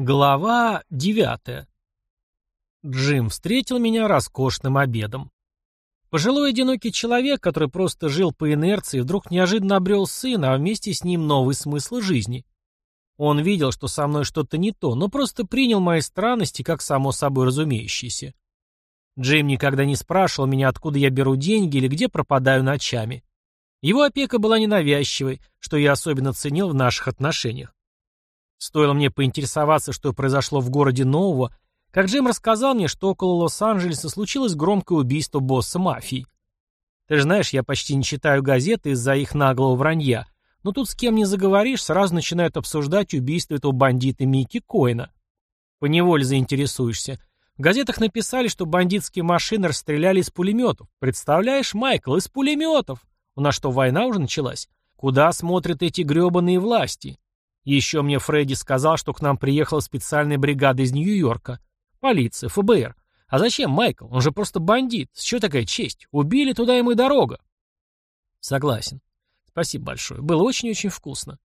Глава девятая. Джим встретил меня роскошным обедом. Пожилой одинокий человек, который просто жил по инерции, вдруг неожиданно обрел сына, а вместе с ним новый смысл жизни. Он видел, что со мной что-то не то, но просто принял мои странности как само собой разумеющиеся. Джим никогда не спрашивал меня, откуда я беру деньги или где пропадаю ночами. Его опека была ненавязчивой, что я особенно ценил в наших отношениях. Стоило мне поинтересоваться, что произошло в городе Нового, как Джим рассказал мне, что около Лос-Анджелеса случилось громкое убийство босса мафии. Ты же знаешь, я почти не читаю газеты из-за их наглого вранья, но тут с кем не заговоришь, сразу начинают обсуждать убийство этого бандита Микки Коина. Поневоле заинтересуешься. В газетах написали, что бандитские машины расстреляли из пулеметов. Представляешь, Майкл, из пулеметов! У нас что, война уже началась? Куда смотрят эти гребаные власти? Еще мне Фредди сказал, что к нам приехала специальная бригада из Нью-Йорка. Полиция, ФБР. А зачем, Майкл? Он же просто бандит. С чего такая честь? Убили, туда ему и дорога. Согласен. Спасибо большое. Было очень-очень вкусно.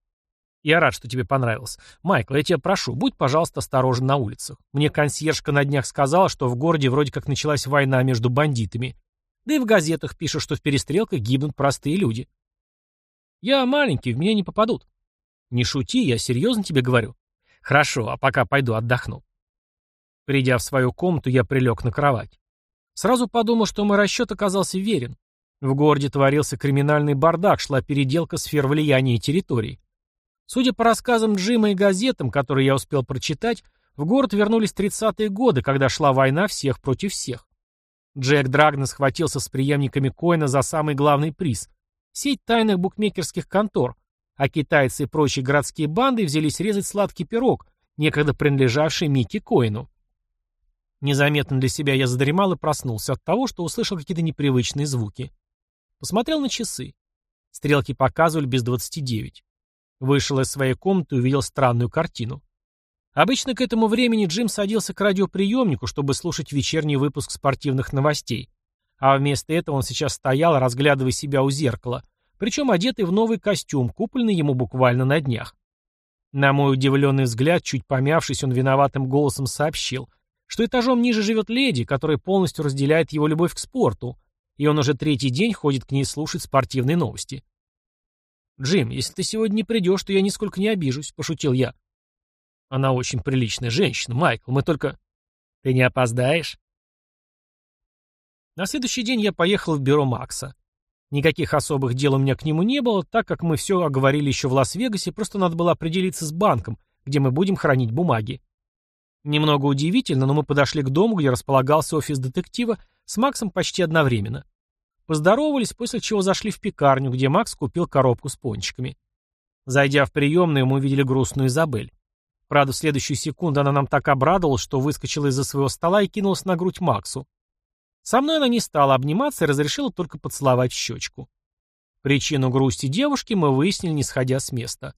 Я рад, что тебе понравилось. Майкл, я тебя прошу, будь, пожалуйста, осторожен на улицах. Мне консьержка на днях сказала, что в городе вроде как началась война между бандитами. Да и в газетах пишут, что в перестрелках гибнут простые люди. Я маленький, в меня не попадут. Не шути, я серьезно тебе говорю. Хорошо, а пока пойду отдохну. Придя в свою комнату, я прилег на кровать. Сразу подумал, что мой расчет оказался верен. В городе творился криминальный бардак, шла переделка сфер влияния и территорий. Судя по рассказам Джима и газетам, которые я успел прочитать, в город вернулись 30-е годы, когда шла война всех против всех. Джек Драгна схватился с преемниками Коина за самый главный приз – сеть тайных букмекерских контор, а китайцы и прочие городские банды взялись резать сладкий пирог, некогда принадлежавший Микки Коину. Незаметно для себя я задремал и проснулся от того, что услышал какие-то непривычные звуки. Посмотрел на часы. Стрелки показывали без 29. Вышел из своей комнаты и увидел странную картину. Обычно к этому времени Джим садился к радиоприемнику, чтобы слушать вечерний выпуск спортивных новостей. А вместо этого он сейчас стоял, разглядывая себя у зеркала, причем одетый в новый костюм, купленный ему буквально на днях. На мой удивленный взгляд, чуть помявшись, он виноватым голосом сообщил, что этажом ниже живет леди, которая полностью разделяет его любовь к спорту, и он уже третий день ходит к ней слушать спортивные новости. «Джим, если ты сегодня не придешь, то я нисколько не обижусь», — пошутил я. «Она очень приличная женщина, Майкл, мы только...» «Ты не опоздаешь?» На следующий день я поехал в бюро Макса. Никаких особых дел у меня к нему не было, так как мы все оговорили еще в Лас-Вегасе, просто надо было определиться с банком, где мы будем хранить бумаги. Немного удивительно, но мы подошли к дому, где располагался офис детектива, с Максом почти одновременно. Поздоровались, после чего зашли в пекарню, где Макс купил коробку с пончиками. Зайдя в приемную, мы увидели грустную Изабель. Правда, в следующую секунду она нам так обрадовалась, что выскочила из-за своего стола и кинулась на грудь Максу. Со мной она не стала обниматься и разрешила только поцеловать щечку. Причину грусти девушки мы выяснили, не сходя с места.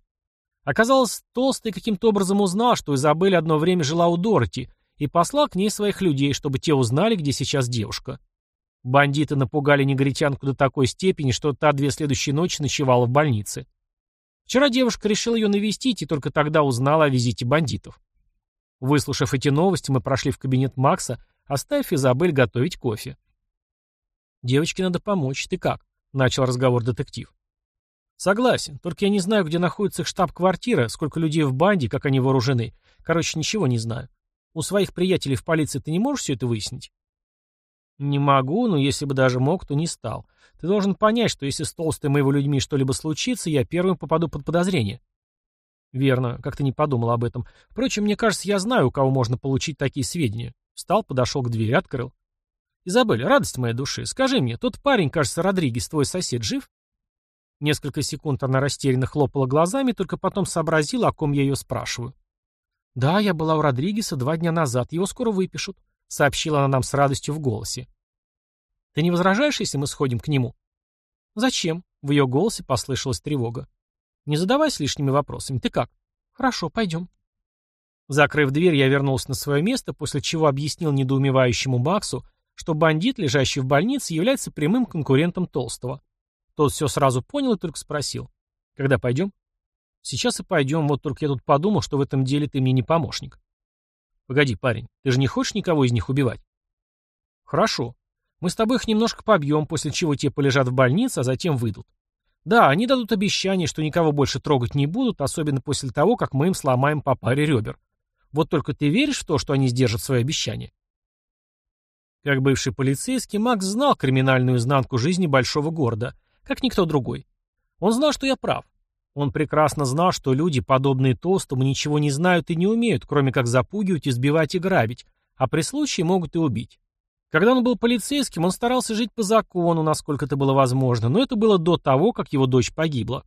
Оказалось, Толстый каким-то образом узнал, что Изабель одно время жила у Дороти, и послал к ней своих людей, чтобы те узнали, где сейчас девушка. Бандиты напугали негритянку до такой степени, что та две следующие ночи ночевала в больнице. Вчера девушка решила ее навестить и только тогда узнала о визите бандитов. Выслушав эти новости, мы прошли в кабинет Макса, Оставь Изабель готовить кофе. Девочке надо помочь. Ты как? Начал разговор детектив. Согласен, только я не знаю, где находится их штаб-квартира, сколько людей в банде, как они вооружены. Короче, ничего не знаю. У своих приятелей в полиции ты не можешь все это выяснить? Не могу, но если бы даже мог, то не стал. Ты должен понять, что если с Толстым и его людьми что-либо случится, я первым попаду под подозрение. Верно, как ты не подумал об этом. Впрочем, мне кажется, я знаю, у кого можно получить такие сведения. Встал, подошел к двери, открыл. «Изабель, радость моей души, скажи мне, тот парень, кажется, Родригес, твой сосед, жив?» Несколько секунд она растерянно хлопала глазами, только потом сообразила, о ком я ее спрашиваю. «Да, я была у Родригеса два дня назад, его скоро выпишут», — сообщила она нам с радостью в голосе. «Ты не возражаешь, если мы сходим к нему?» «Зачем?» — в ее голосе послышалась тревога. «Не задавайся лишними вопросами. Ты как?» «Хорошо, пойдем». Закрыв дверь, я вернулся на свое место, после чего объяснил недоумевающему Максу, что бандит, лежащий в больнице, является прямым конкурентом Толстого. Тот все сразу понял и только спросил. «Когда пойдем?» «Сейчас и пойдем, вот только я тут подумал, что в этом деле ты мне не помощник». Погоди, парень, ты же не хочешь никого из них убивать? Хорошо. Мы с тобой их немножко побьем, после чего те полежат в больнице, а затем выйдут. Да, они дадут обещание, что никого больше трогать не будут, особенно после того, как мы им сломаем по паре ребер. Вот только ты веришь в то, что они сдержат свои обещания? Как бывший полицейский, Макс знал криминальную изнанку жизни большого города, как никто другой. Он знал, что я прав. Он прекрасно знал, что люди, подобные Толстому, ничего не знают и не умеют, кроме как запугивать, избивать и грабить, а при случае могут и убить. Когда он был полицейским, он старался жить по закону, насколько это было возможно, но это было до того, как его дочь погибла.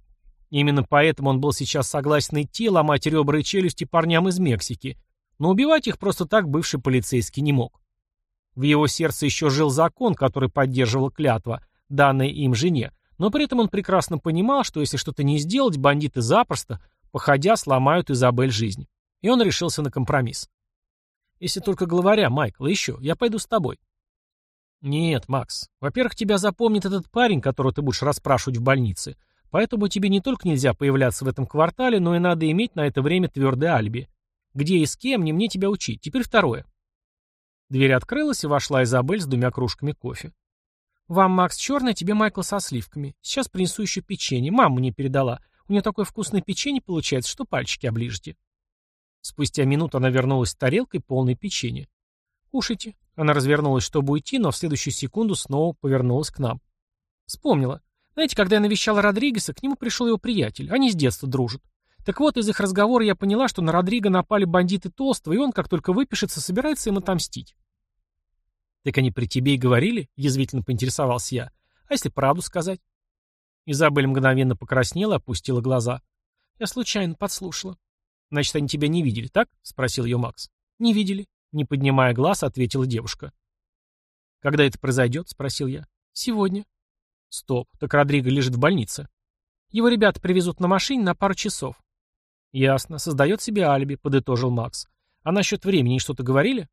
Именно поэтому он был сейчас согласен идти, ломать ребра и челюсти парням из Мексики, но убивать их просто так бывший полицейский не мог. В его сердце еще жил закон, который поддерживал клятва, данная им жене, но при этом он прекрасно понимал, что если что-то не сделать, бандиты запросто, походя, сломают Изабель жизнь. И он решился на компромисс. Если только главаря, Майкл, еще, я пойду с тобой. Нет, Макс. Во-первых, тебя запомнит этот парень, которого ты будешь расспрашивать в больнице. Поэтому тебе не только нельзя появляться в этом квартале, но и надо иметь на это время твердое алиби. Где и с кем, не мне тебя учить. Теперь второе. Дверь открылась, и вошла Изабель с двумя кружками кофе. «Вам, Макс, черное, тебе, Майкл, со сливками. Сейчас принесу еще печенье. Мама мне передала. У нее такое вкусное печенье получается, что пальчики оближете». Спустя минуту она вернулась с тарелкой, полной печенья. «Кушайте». Она развернулась, чтобы уйти, но в следующую секунду снова повернулась к нам. Вспомнила. Знаете, когда я навещала Родригеса, к нему пришел его приятель. Они с детства дружат. Так вот, из их разговора я поняла, что на Родриго напали бандиты Толстого, и он, как только выпишется, собирается им отомстить. «Так они при тебе и говорили?» — язвительно поинтересовался я. «А если правду сказать?» Изабель мгновенно покраснела опустила глаза. «Я случайно подслушала». «Значит, они тебя не видели, так?» — спросил ее Макс. «Не видели», — не поднимая глаз, ответила девушка. «Когда это произойдет?» — спросил я. «Сегодня». «Стоп, так Родриго лежит в больнице». «Его ребята привезут на машине на пару часов». «Ясно, создает себе алиби», — подытожил Макс. «А насчет времени что-то говорили?»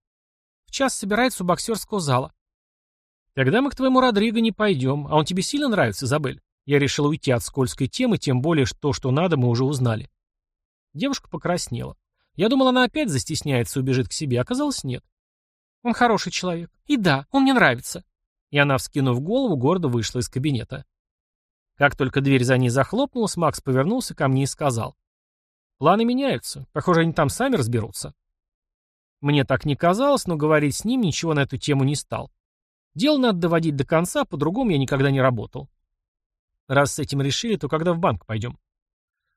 В час собирается у боксерского зала. Тогда мы к твоему Родриго не пойдем. А он тебе сильно нравится, Изабель? Я решил уйти от скользкой темы, тем более, что то, что надо, мы уже узнали. Девушка покраснела. Я думал, она опять застесняется и убежит к себе. Оказалось, нет. Он хороший человек. И да, он мне нравится. И она, вскинув голову, гордо вышла из кабинета. Как только дверь за ней захлопнулась, Макс повернулся ко мне и сказал. «Планы меняются. Похоже, они там сами разберутся». Мне так не казалось, но говорить с ним ничего на эту тему не стал. Дело надо доводить до конца, по-другому я никогда не работал. Раз с этим решили, то когда в банк пойдем?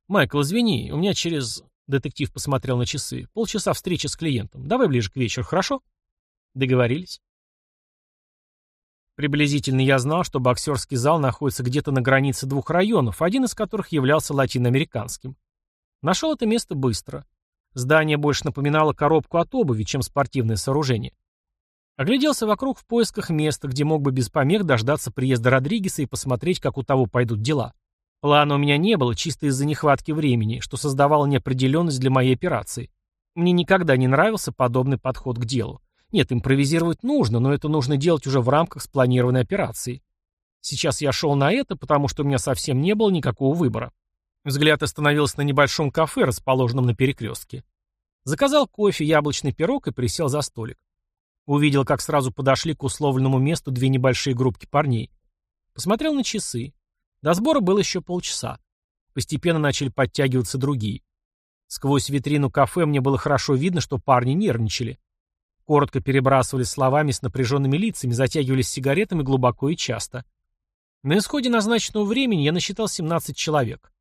Майкл, извини, у меня через... Детектив посмотрел на часы. Полчаса встречи с клиентом. Давай ближе к вечеру, хорошо? Договорились. Приблизительно я знал, что боксерский зал находится где-то на границе двух районов, один из которых являлся латиноамериканским. Нашел это место быстро. Здание больше напоминало коробку от обуви, чем спортивное сооружение. Огляделся вокруг в поисках места, где мог бы без помех дождаться приезда Родригеса и посмотреть, как у того пойдут дела. Плана у меня не было, чисто из-за нехватки времени, что создавало неопределенность для моей операции. Мне никогда не нравился подобный подход к делу. Нет, импровизировать нужно, но это нужно делать уже в рамках спланированной операции. Сейчас я шел на это, потому что у меня совсем не было никакого выбора. Взгляд остановился на небольшом кафе, расположенном на перекрестке. Заказал кофе, яблочный пирог и присел за столик. Увидел, как сразу подошли к условленному месту две небольшие группки парней. Посмотрел на часы. До сбора было еще полчаса. Постепенно начали подтягиваться другие. Сквозь витрину кафе мне было хорошо видно, что парни нервничали. Коротко перебрасывались словами с напряженными лицами, затягивались сигаретами глубоко и часто. На исходе назначенного времени я насчитал 17 человек.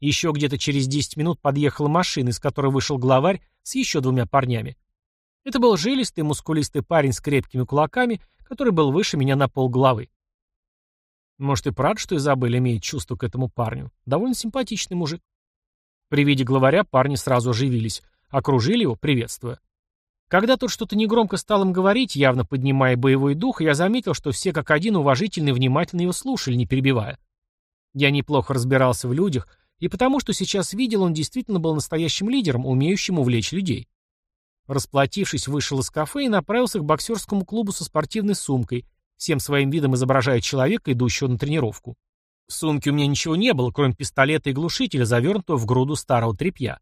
Еще где-то через 10 минут подъехала машина, из которой вышел главарь с еще двумя парнями. Это был жилистый, мускулистый парень с крепкими кулаками, который был выше меня на полглавы. Может, и правда, что Изабель имеет чувство к этому парню. Довольно симпатичный мужик. При виде главаря парни сразу оживились, окружили его, приветствуя. Когда тот что-то негромко стал им говорить, явно поднимая боевой дух, я заметил, что все как один уважительно и внимательно его слушали, не перебивая. Я неплохо разбирался в людях, и потому, что сейчас видел, он действительно был настоящим лидером, умеющим увлечь людей. Расплатившись, вышел из кафе и направился к боксерскому клубу со спортивной сумкой, всем своим видом изображая человека, идущего на тренировку. В сумке у меня ничего не было, кроме пистолета и глушителя, завернутого в груду старого тряпья.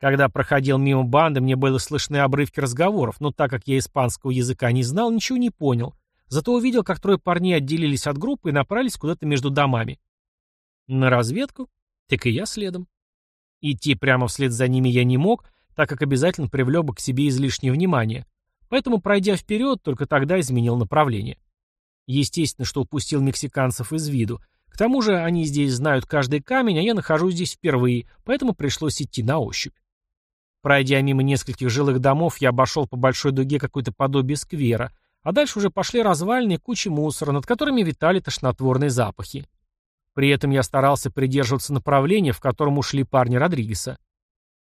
Когда проходил мимо банды, мне было слышны обрывки разговоров, но так как я испанского языка не знал, ничего не понял. Зато увидел, как трое парней отделились от группы и направились куда-то между домами. На разведку? Так и я следом. Идти прямо вслед за ними я не мог, так как обязательно привлек бы к себе излишнее внимание. Поэтому, пройдя вперед, только тогда изменил направление. Естественно, что упустил мексиканцев из виду. К тому же они здесь знают каждый камень, а я нахожусь здесь впервые, поэтому пришлось идти на ощупь. Пройдя мимо нескольких жилых домов, я обошел по большой дуге какое-то подобие сквера, а дальше уже пошли развалины кучи мусора, над которыми витали тошнотворные запахи. При этом я старался придерживаться направления, в котором ушли парни Родригеса.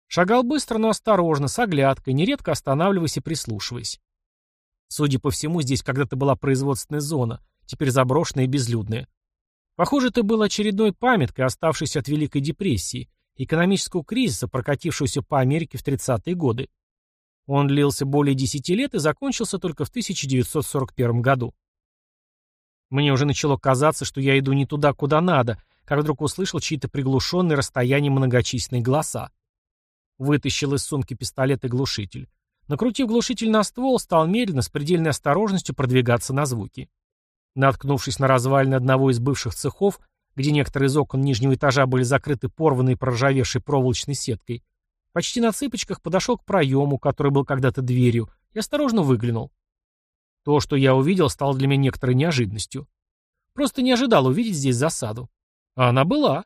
Шагал быстро, но осторожно, с оглядкой, нередко останавливаясь и прислушиваясь. Судя по всему, здесь когда-то была производственная зона, теперь заброшенная и безлюдная. Похоже, это был очередной памяткой, оставшейся от Великой депрессии, экономического кризиса, прокатившегося по Америке в 30-е годы. Он длился более 10 лет и закончился только в 1941 году. Мне уже начало казаться, что я иду не туда, куда надо, как вдруг услышал чьи-то приглушенные расстояния многочисленные голоса. Вытащил из сумки пистолет и глушитель. Накрутив глушитель на ствол, стал медленно, с предельной осторожностью продвигаться на звуки. Наткнувшись на развалины одного из бывших цехов, где некоторые из окон нижнего этажа были закрыты порванной проржавевшей проволочной сеткой, почти на цыпочках подошел к проему, который был когда-то дверью, и осторожно выглянул. То, что я увидел, стало для меня некоторой неожиданностью. Просто не ожидал увидеть здесь засаду. А она была.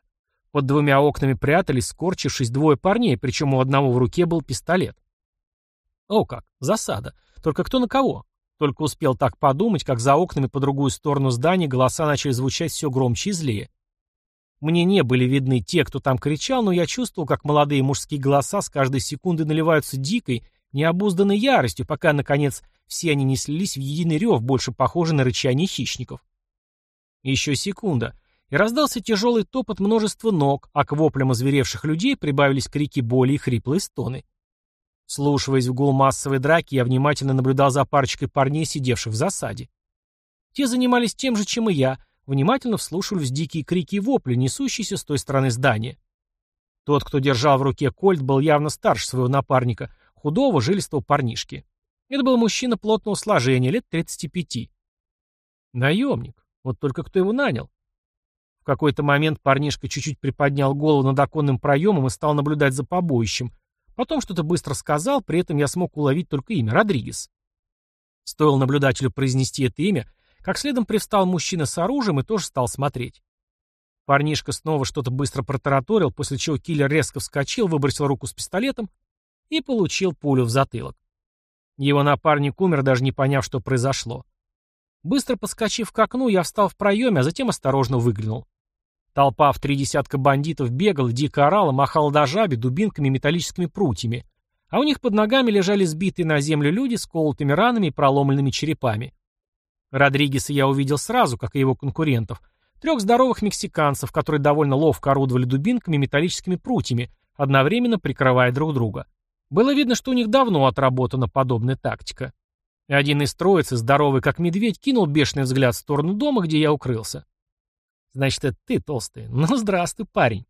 Под двумя окнами прятались, скорчившись, двое парней, причем у одного в руке был пистолет. О как, засада. Только кто на кого? Только успел так подумать, как за окнами по другую сторону здания голоса начали звучать все громче и злее. Мне не были видны те, кто там кричал, но я чувствовал, как молодые мужские голоса с каждой секунды наливаются дикой, необузданной яростью, пока, наконец, все они не слились в единый рев, больше похожий на рычание хищников. Еще секунда, и раздался тяжелый топот множества ног, а к воплям озверевших людей прибавились крики боли и хриплые стоны. Слушаясь в гул массовой драки, я внимательно наблюдал за парочкой парней, сидевших в засаде. Те занимались тем же, чем и я, внимательно вслушивались в дикие крики и вопли, несущиеся с той стороны здания. Тот, кто держал в руке кольт, был явно старше своего напарника, худого, жилистого парнишки. Это был мужчина плотного сложения, лет 35. Наемник. Вот только кто его нанял? В какой-то момент парнишка чуть-чуть приподнял голову над оконным проемом и стал наблюдать за побоищем. Потом что-то быстро сказал, при этом я смог уловить только имя — Родригес. Стоило наблюдателю произнести это имя, как следом привстал мужчина с оружием и тоже стал смотреть. Парнишка снова что-то быстро протараторил, после чего киллер резко вскочил, выбросил руку с пистолетом и получил пулю в затылок. Его напарник умер, даже не поняв, что произошло. Быстро подскочив к окну, я встал в проеме, а затем осторожно выглянул. Толпа в три десятка бандитов бегала, дико орала, махала до жаби, дубинками и металлическими прутьями. А у них под ногами лежали сбитые на землю люди с колотыми ранами и проломленными черепами. Родригеса я увидел сразу, как и его конкурентов. Трех здоровых мексиканцев, которые довольно ловко орудовали дубинками и металлическими прутьями, одновременно прикрывая друг друга. Было видно, что у них давно отработана подобная тактика. Один из троицы, здоровый как медведь, кинул бешеный взгляд в сторону дома, где я укрылся. «Значит, это ты, толстый. Ну, здравствуй, парень».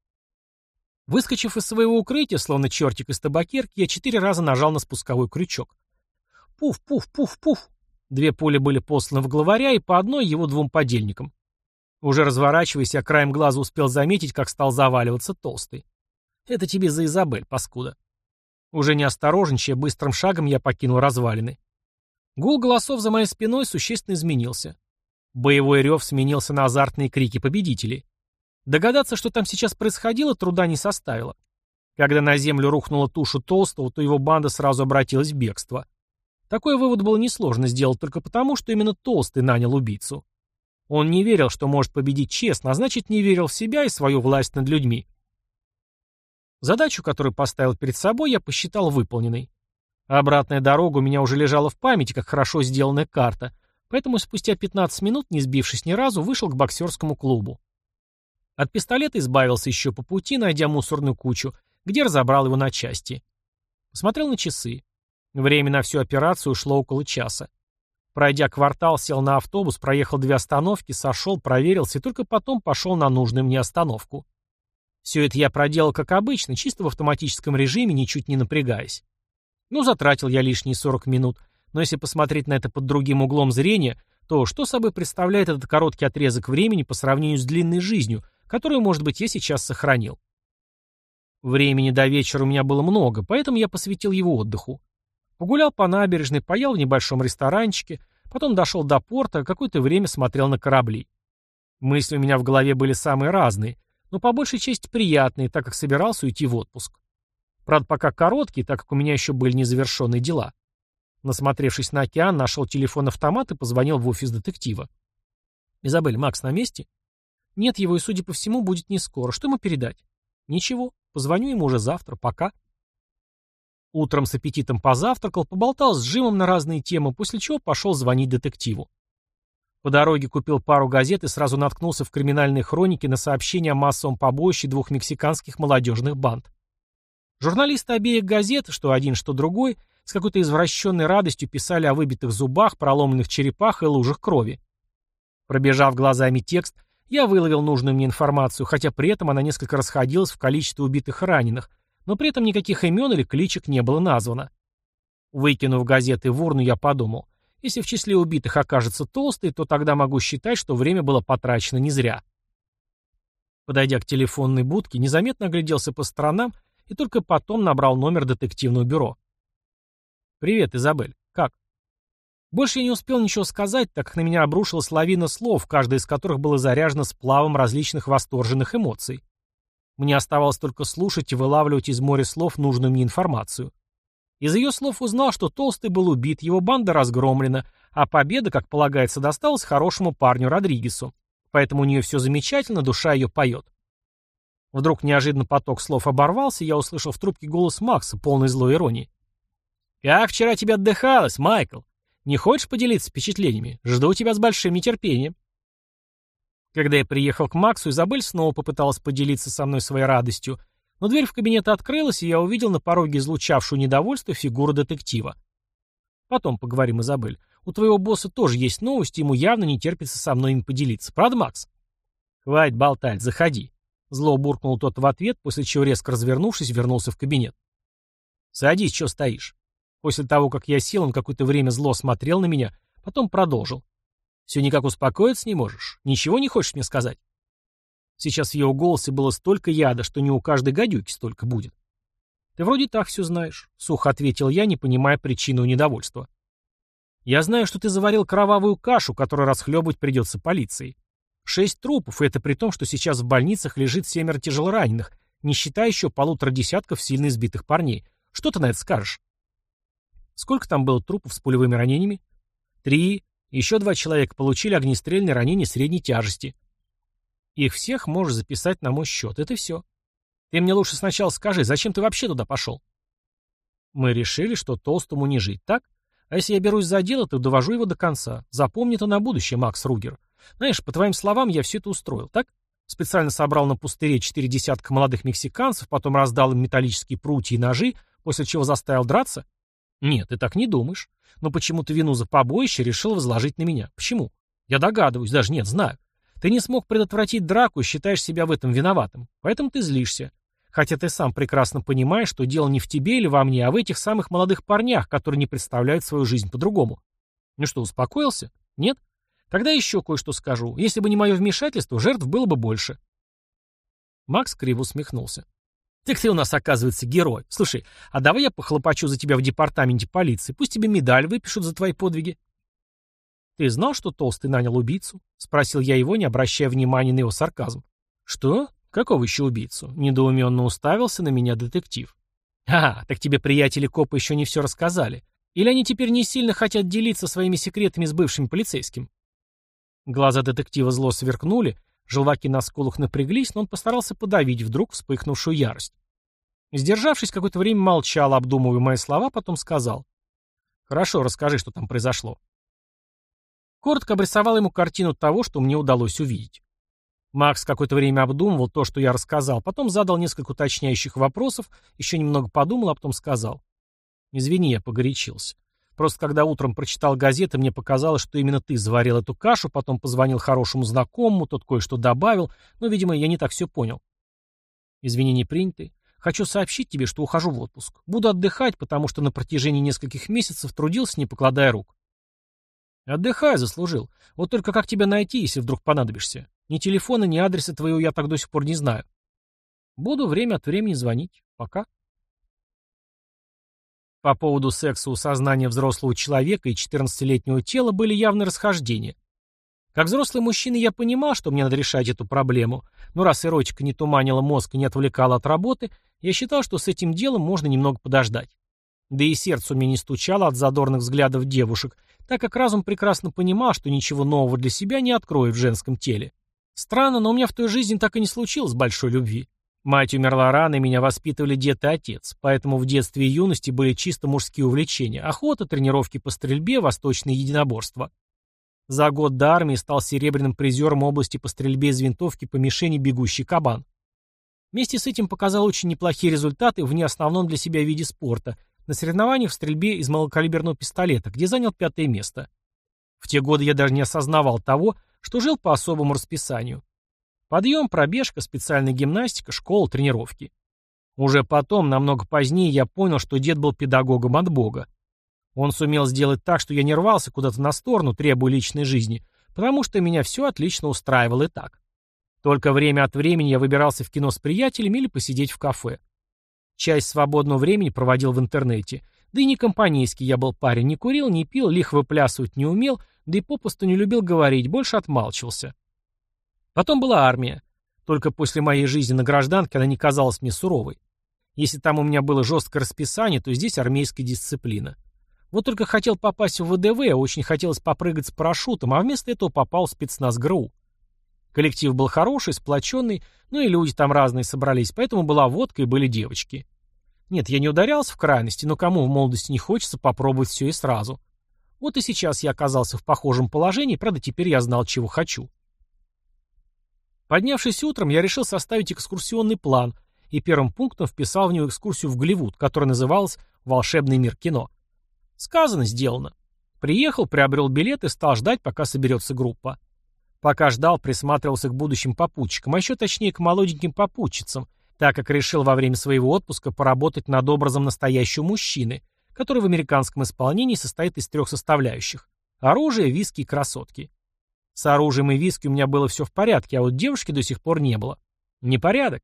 Выскочив из своего укрытия, словно чертик из табакерки, я четыре раза нажал на спусковой крючок. Пуф, пуф, пуф, пуф. Две пули были посланы в главаря и по одной его двум подельникам. Уже разворачиваясь, я краем глаза успел заметить, как стал заваливаться толстый. «Это тебе за Изабель, паскуда». Уже не осторожничая, быстрым шагом я покинул развалины. Гул голосов за моей спиной существенно изменился. Боевой рев сменился на азартные крики победителей. Догадаться, что там сейчас происходило, труда не составило. Когда на землю рухнула туша Толстого, то его банда сразу обратилась в бегство. Такой вывод было несложно сделать только потому, что именно Толстый нанял убийцу. Он не верил, что может победить честно, а значит не верил в себя и свою власть над людьми. Задачу, которую поставил перед собой, я посчитал выполненной. Обратная дорога у меня уже лежала в памяти, как хорошо сделанная карта, поэтому спустя 15 минут, не сбившись ни разу, вышел к боксерскому клубу. От пистолета избавился еще по пути, найдя мусорную кучу, где разобрал его на части. Посмотрел на часы. Время на всю операцию ушло около часа. Пройдя квартал, сел на автобус, проехал две остановки, сошел, проверился и только потом пошел на нужную мне остановку. Все это я проделал как обычно, чисто в автоматическом режиме, ничуть не напрягаясь. Ну, затратил я лишние 40 минут, но если посмотреть на это под другим углом зрения, то что собой представляет этот короткий отрезок времени по сравнению с длинной жизнью, которую, может быть, я сейчас сохранил? Времени до вечера у меня было много, поэтому я посвятил его отдыху. Погулял по набережной, поел в небольшом ресторанчике, потом дошел до порта, какое-то время смотрел на корабли. Мысли у меня в голове были самые разные, но по большей части приятные, так как собирался уйти в отпуск. Правда, пока короткий, так как у меня еще были незавершенные дела. Насмотревшись на океан, нашел телефон-автомат и позвонил в офис детектива. «Изабель, Макс на месте?» «Нет, его и, судя по всему, будет не скоро. Что ему передать?» «Ничего. Позвоню ему уже завтра. Пока». Утром с аппетитом позавтракал, поболтал с Джимом на разные темы, после чего пошел звонить детективу. По дороге купил пару газет и сразу наткнулся в криминальной хронике на сообщение о массовом побоище двух мексиканских молодежных банд. Журналисты обеих газет, что один, что другой, с какой-то извращенной радостью писали о выбитых зубах, проломанных черепах и лужах крови. Пробежав глазами текст, я выловил нужную мне информацию, хотя при этом она несколько расходилась в количестве убитых и раненых, но при этом никаких имен или кличек не было названо. Выкинув газеты в урну, я подумал, если в числе убитых окажется толстый, то тогда могу считать, что время было потрачено не зря. Подойдя к телефонной будке, незаметно огляделся по сторонам и только потом набрал номер детективного бюро. «Привет, Изабель. Как?» Больше я не успел ничего сказать, так как на меня обрушилась лавина слов, каждая из которых было заряжено сплавом различных восторженных эмоций. Мне оставалось только слушать и вылавливать из моря слов нужную мне информацию. Из ее слов узнал, что Толстый был убит, его банда разгромлена, а победа, как полагается, досталась хорошему парню Родригесу. Поэтому у нее все замечательно, душа ее поет. Вдруг неожиданно поток слов оборвался, и я услышал в трубке голос Макса, полный злой иронии. «Как вчера тебе отдыхалось, Майкл? Не хочешь поделиться впечатлениями? Жду тебя с большим нетерпением». Когда я приехал к Максу, Изабель снова попыталась поделиться со мной своей радостью, но дверь в кабинет открылась, и я увидел на пороге излучавшую недовольство фигуру детектива. «Потом поговорим, Изабель. У твоего босса тоже есть новости, ему явно не терпится со мной им поделиться. Правда, Макс?» «Хватит болтать, заходи». Зло буркнул тот в ответ, после чего, резко развернувшись, вернулся в кабинет. «Садись, что стоишь?» После того, как я сел, он какое-то время зло смотрел на меня, потом продолжил. «Все никак успокоиться не можешь? Ничего не хочешь мне сказать?» Сейчас в его голосе было столько яда, что не у каждой гадюки столько будет. «Ты вроде так все знаешь», — сухо ответил я, не понимая причину недовольства. «Я знаю, что ты заварил кровавую кашу, которую расхлебывать придется полиции. Шесть трупов, и это при том, что сейчас в больницах лежит семеро тяжелораненых, не считая еще полутора десятков сильно избитых парней. Что ты на это скажешь? Сколько там было трупов с пулевыми ранениями? Три. Еще два человека получили огнестрельные ранения средней тяжести. Их всех можешь записать на мой счет. Это все. Ты мне лучше сначала скажи, зачем ты вообще туда пошел? Мы решили, что толстому не жить, так? А если я берусь за дело, то довожу его до конца. Запомни это на будущее, Макс Ругер. Знаешь, по твоим словам, я все это устроил, так? Специально собрал на пустыре четыре десятка молодых мексиканцев, потом раздал им металлические прутья и ножи, после чего заставил драться? Нет, ты так не думаешь. Но почему ты вину за побоище решил возложить на меня? Почему? Я догадываюсь, даже нет, знаю. Ты не смог предотвратить драку и считаешь себя в этом виноватым. Поэтому ты злишься. Хотя ты сам прекрасно понимаешь, что дело не в тебе или во мне, а в этих самых молодых парнях, которые не представляют свою жизнь по-другому. Ну что, успокоился? Нет? Тогда еще кое-что скажу. Если бы не мое вмешательство, жертв было бы больше. Макс криво усмехнулся. Так ты у нас, оказывается, герой. Слушай, а давай я похлопочу за тебя в департаменте полиции. Пусть тебе медаль выпишут за твои подвиги. Ты знал, что Толстый нанял убийцу? Спросил я его, не обращая внимания на его сарказм. Что? Какого еще убийцу? Недоуменно уставился на меня детектив. А, так тебе приятели-копы еще не все рассказали. Или они теперь не сильно хотят делиться своими секретами с бывшим полицейским? Глаза детектива зло сверкнули, желваки на скулах напряглись, но он постарался подавить вдруг вспыхнувшую ярость. Сдержавшись, какое-то время молчал, обдумывая мои слова, потом сказал. «Хорошо, расскажи, что там произошло». Коротко обрисовал ему картину того, что мне удалось увидеть. Макс какое-то время обдумывал то, что я рассказал, потом задал несколько уточняющих вопросов, еще немного подумал, а потом сказал. «Извини, я погорячился. Просто когда утром прочитал газеты, мне показалось, что именно ты заварил эту кашу, потом позвонил хорошему знакомому, тот кое-что добавил, но, видимо, я не так все понял. Извинения приняты. Хочу сообщить тебе, что ухожу в отпуск. Буду отдыхать, потому что на протяжении нескольких месяцев трудился, не покладая рук. Отдыхай, заслужил. Вот только как тебя найти, если вдруг понадобишься? Ни телефона, ни адреса твоего я так до сих пор не знаю. Буду время от времени звонить. Пока. По поводу секса у сознания взрослого человека и 14-летнего тела были явные расхождения. Как взрослый мужчина я понимал, что мне надо решать эту проблему, но раз эротика не туманила мозг и не отвлекала от работы, я считал, что с этим делом можно немного подождать. Да и сердце у меня не стучало от задорных взглядов девушек, так как разум прекрасно понимал, что ничего нового для себя не откроет в женском теле. Странно, но у меня в той жизни так и не случилось большой любви. Мать умерла рано, и меня воспитывали дед и отец, поэтому в детстве и юности были чисто мужские увлечения – охота, тренировки по стрельбе, восточные единоборства. За год до армии стал серебряным призером области по стрельбе из винтовки по мишени «Бегущий кабан». Вместе с этим показал очень неплохие результаты в неосновном для себя виде спорта – на соревнованиях в стрельбе из малокалиберного пистолета, где занял пятое место. В те годы я даже не осознавал того, что жил по особому расписанию. Подъем, пробежка, специальная гимнастика, школа, тренировки. Уже потом, намного позднее, я понял, что дед был педагогом от Бога. Он сумел сделать так, что я не рвался куда-то на сторону, требуя личной жизни, потому что меня все отлично устраивало и так. Только время от времени я выбирался в кино с приятелями или посидеть в кафе. Часть свободного времени проводил в интернете. Да и не компанейский я был парень, не курил, не пил, лих выплясывать не умел, да и попусту не любил говорить, больше отмалчивался. Потом была армия. Только после моей жизни на гражданке она не казалась мне суровой. Если там у меня было жесткое расписание, то здесь армейская дисциплина. Вот только хотел попасть в ВДВ, очень хотелось попрыгать с парашютом, а вместо этого попал в спецназ ГРУ. Коллектив был хороший, сплоченный, ну и люди там разные собрались, поэтому была водка и были девочки. Нет, я не ударялся в крайности, но кому в молодости не хочется попробовать все и сразу. Вот и сейчас я оказался в похожем положении, правда теперь я знал, чего хочу. Поднявшись утром, я решил составить экскурсионный план и первым пунктом вписал в него экскурсию в Голливуд, которая называлась «Волшебный мир кино». Сказано, сделано. Приехал, приобрел билет и стал ждать, пока соберется группа. Пока ждал, присматривался к будущим попутчикам, а еще точнее к молоденьким попутчицам, так как решил во время своего отпуска поработать над образом настоящего мужчины, который в американском исполнении состоит из трех составляющих – оружие, виски и красотки. С оружием и виски у меня было все в порядке, а вот девушки до сих пор не было. Непорядок.